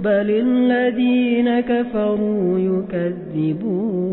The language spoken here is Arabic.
بل الذين كفروا يكذبون